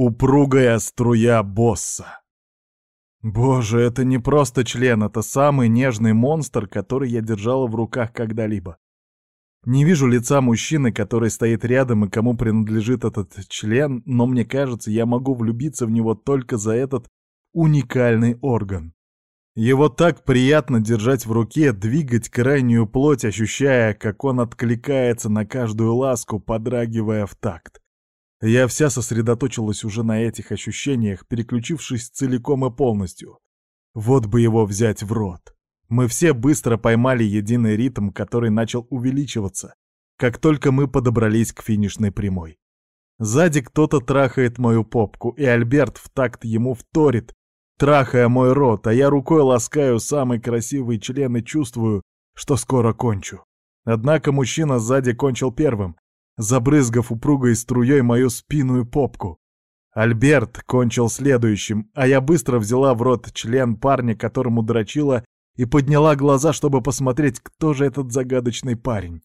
Упругая струя босса. Боже, это не просто член, это самый нежный монстр, который я держала в руках когда-либо. Не вижу лица мужчины, который стоит рядом и кому принадлежит этот член, но мне кажется, я могу влюбиться в него только за этот уникальный орган. Его так приятно держать в руке, двигать крайнюю плоть, ощущая, как он откликается на каждую ласку, подрагивая в такт. Я вся сосредоточилась уже на этих ощущениях, переключившись целиком и полностью. Вот бы его взять в рот. Мы все быстро поймали единый ритм, который начал увеличиваться, как только мы подобрались к финишной прямой. Сзади кто-то трахает мою попку, и Альберт в такт ему вторит, трахая мой рот, а я рукой ласкаю самый красивый член и чувствую, что скоро кончу. Однако мужчина сзади кончил первым, забрызгав упругой струей мою спину и попку. Альберт кончил следующим, а я быстро взяла в рот член парня, которому дрочила, и подняла глаза, чтобы посмотреть, кто же этот загадочный парень.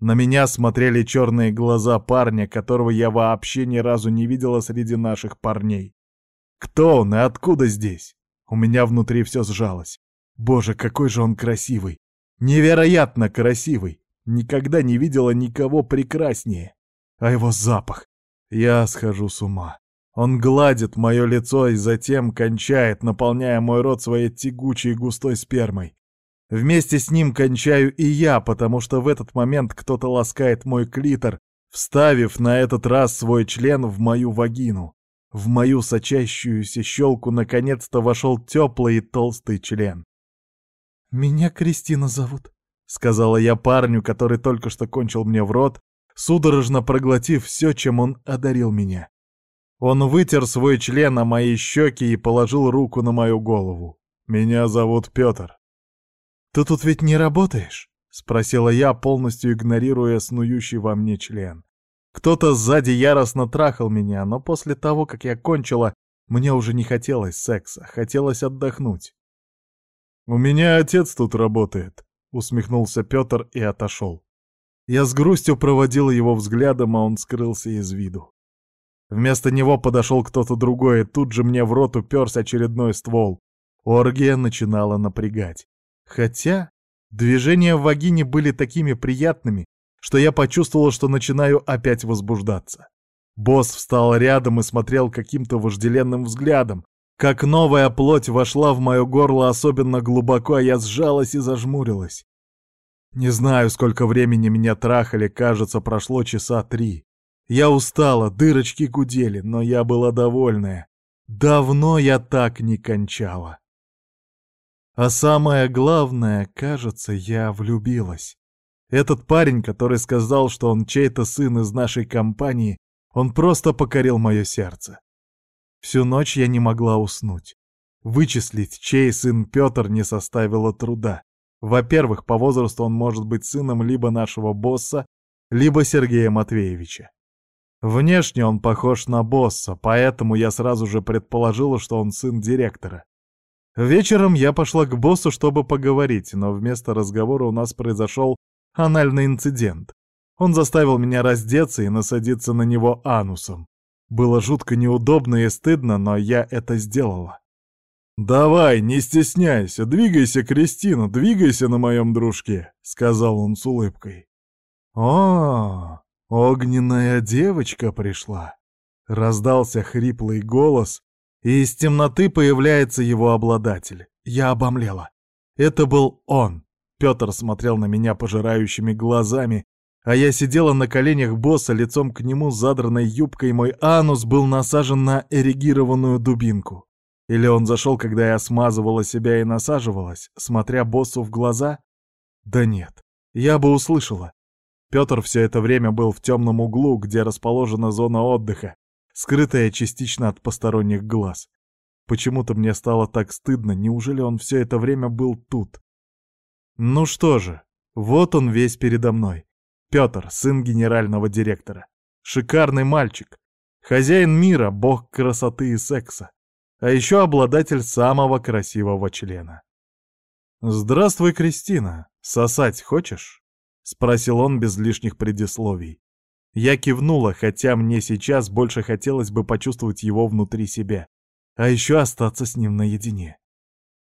На меня смотрели черные глаза парня, которого я вообще ни разу не видела среди наших парней. Кто он и откуда здесь? У меня внутри все сжалось. Боже, какой же он красивый! Невероятно красивый! Никогда не видела никого прекраснее. А его запах! Я схожу с ума. Он гладит мое лицо и затем кончает, наполняя мой рот своей тягучей густой спермой. Вместе с ним кончаю и я, потому что в этот момент кто-то ласкает мой клитор, вставив на этот раз свой член в мою вагину. В мою сочащуюся щелку наконец-то вошел теплый и толстый член. «Меня Кристина зовут», — сказала я парню, который только что кончил мне в рот, судорожно проглотив все, чем он одарил меня. Он вытер свой член о мои щеки и положил руку на мою голову. «Меня зовут Петр». «Ты тут ведь не работаешь?» — спросила я, полностью игнорируя снующий во мне член. Кто-то сзади яростно трахал меня, но после того, как я кончила, мне уже не хотелось секса, хотелось отдохнуть. «У меня отец тут работает», — усмехнулся Петр и отошел. Я с грустью проводила его взглядом, а он скрылся из виду. Вместо него подошел кто-то другой, и тут же мне в рот уперся очередной ствол. Оргия начинала напрягать. Хотя движения в вагине были такими приятными, что я почувствовал, что начинаю опять возбуждаться. Босс встал рядом и смотрел каким-то вожделенным взглядом. Как новая плоть вошла в мое горло особенно глубоко, а я сжалась и зажмурилась. Не знаю, сколько времени меня трахали, кажется, прошло часа три. Я устала, дырочки гудели, но я была довольная. Давно я так не кончала. А самое главное, кажется, я влюбилась. Этот парень, который сказал, что он чей-то сын из нашей компании, он просто покорил мое сердце. Всю ночь я не могла уснуть. Вычислить, чей сын Петр, не составило труда. Во-первых, по возрасту он может быть сыном либо нашего босса, либо Сергея Матвеевича. Внешне он похож на босса, поэтому я сразу же предположила, что он сын директора. Вечером я пошла к боссу, чтобы поговорить, но вместо разговора у нас произошел анальный инцидент. Он заставил меня раздеться и насадиться на него анусом. Было жутко неудобно и стыдно, но я это сделала. «Давай, не стесняйся, двигайся, Кристина, двигайся на моем дружке», — сказал он с улыбкой. «О, огненная девочка пришла!» — раздался хриплый голос, и из темноты появляется его обладатель. Я обомлела. Это был он, Петр смотрел на меня пожирающими глазами, а я сидела на коленях босса лицом к нему задранной юбкой, мой анус был насажен на эрегированную дубинку. Или он зашел, когда я смазывала себя и насаживалась, смотря боссу в глаза? Да нет, я бы услышала. Петр все это время был в темном углу, где расположена зона отдыха, скрытая частично от посторонних глаз. Почему-то мне стало так стыдно, неужели он все это время был тут? Ну что же, вот он весь передо мной. Петр, сын генерального директора. Шикарный мальчик. Хозяин мира, бог красоты и секса. А еще обладатель самого красивого члена. «Здравствуй, Кристина. Сосать хочешь?» — спросил он без лишних предисловий. Я кивнула, хотя мне сейчас больше хотелось бы почувствовать его внутри себя, а еще остаться с ним наедине.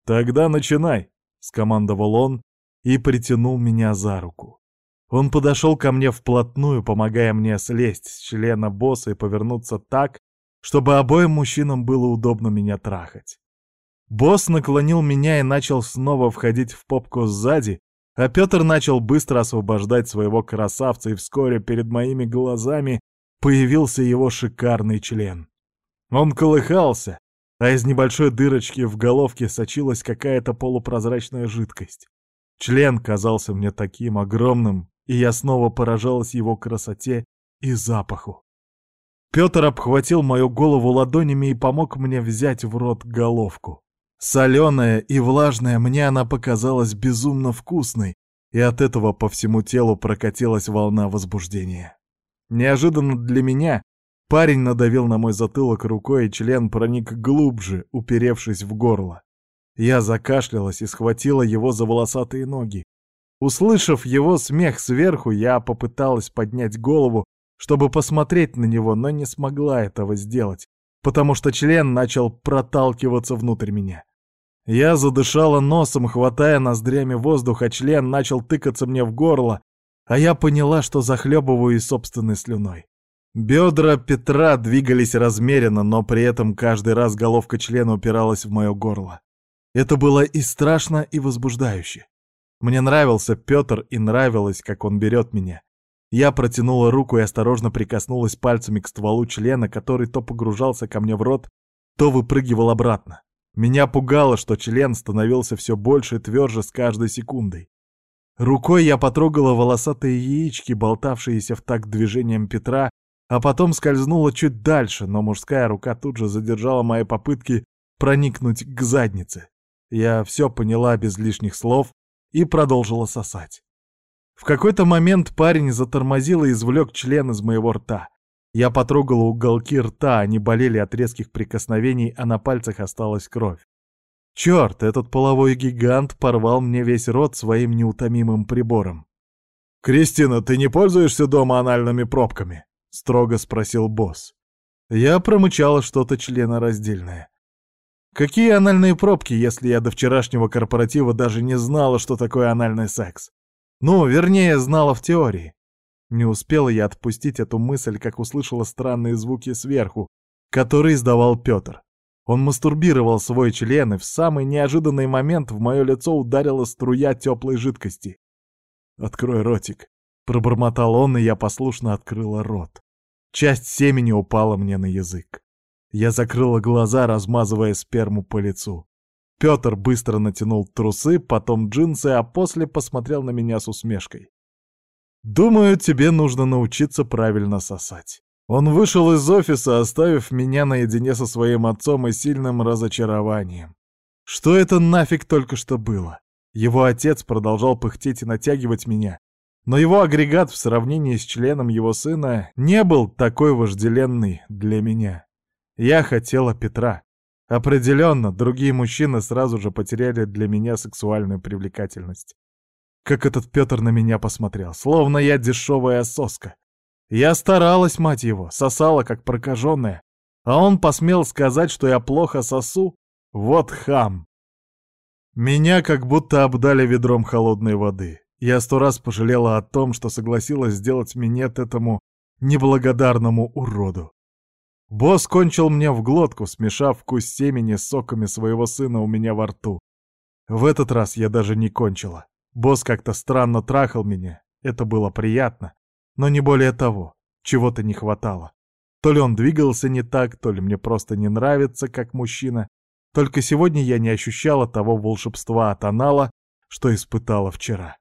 «Тогда начинай», — скомандовал он и притянул меня за руку. Он подошел ко мне вплотную, помогая мне слезть с члена босса и повернуться так, чтобы обоим мужчинам было удобно меня трахать. Босс наклонил меня и начал снова входить в попку сзади, а Петр начал быстро освобождать своего красавца, и вскоре перед моими глазами появился его шикарный член. Он колыхался, а из небольшой дырочки в головке сочилась какая-то полупрозрачная жидкость. Член казался мне таким огромным, и я снова поражалась его красоте и запаху. Петр обхватил мою голову ладонями и помог мне взять в рот головку. Соленая и влажная мне она показалась безумно вкусной, и от этого по всему телу прокатилась волна возбуждения. Неожиданно для меня парень надавил на мой затылок рукой, и член проник глубже, уперевшись в горло. Я закашлялась и схватила его за волосатые ноги. Услышав его смех сверху, я попыталась поднять голову, чтобы посмотреть на него, но не смогла этого сделать, потому что член начал проталкиваться внутрь меня. Я задышала носом, хватая ноздрями воздух, а член начал тыкаться мне в горло, а я поняла, что захлебываюсь собственной слюной. Бедра Петра двигались размеренно, но при этом каждый раз головка члена упиралась в мое горло. Это было и страшно, и возбуждающе. Мне нравился Петр и нравилось, как он берет меня. Я протянула руку и осторожно прикоснулась пальцами к стволу члена, который то погружался ко мне в рот, то выпрыгивал обратно. Меня пугало, что член становился все больше и тверже с каждой секундой. Рукой я потрогала волосатые яички, болтавшиеся в такт движением Петра, а потом скользнула чуть дальше, но мужская рука тут же задержала мои попытки проникнуть к заднице. Я все поняла без лишних слов и продолжила сосать. В какой-то момент парень затормозил и извлек член из моего рта. Я потрогала уголки рта, они болели от резких прикосновений, а на пальцах осталась кровь. Черт, этот половой гигант порвал мне весь рот своим неутомимым прибором. «Кристина, ты не пользуешься дома анальными пробками?» — строго спросил босс. Я промычала что-то членораздельное. Какие анальные пробки, если я до вчерашнего корпоратива даже не знала, что такое анальный секс? Ну, вернее, знала в теории. Не успела я отпустить эту мысль, как услышала странные звуки сверху, которые издавал Петр. Он мастурбировал свой член, и в самый неожиданный момент в мое лицо ударила струя теплой жидкости. «Открой ротик», — пробормотал он, и я послушно открыла рот. Часть семени упала мне на язык. Я закрыла глаза, размазывая сперму по лицу. Петр быстро натянул трусы, потом джинсы, а после посмотрел на меня с усмешкой. Думаю, тебе нужно научиться правильно сосать. Он вышел из офиса, оставив меня наедине со своим отцом и сильным разочарованием. Что это нафиг только что было? Его отец продолжал пыхтеть и натягивать меня, но его агрегат в сравнении с членом его сына не был такой вожделенный для меня. Я хотела Петра. Определенно, другие мужчины сразу же потеряли для меня сексуальную привлекательность. Как этот Петр на меня посмотрел, словно я дешевая соска. Я старалась, мать его, сосала как прокаженная. А он посмел сказать, что я плохо сосу? Вот хам. Меня как будто обдали ведром холодной воды. Я сто раз пожалела о том, что согласилась сделать минет этому неблагодарному уроду. Босс кончил мне в глотку, смешав вкус семени с соками своего сына у меня во рту. В этот раз я даже не кончила. Босс как-то странно трахал меня, это было приятно, но не более того, чего-то не хватало. То ли он двигался не так, то ли мне просто не нравится как мужчина. Только сегодня я не ощущала того волшебства от анала, что испытала вчера.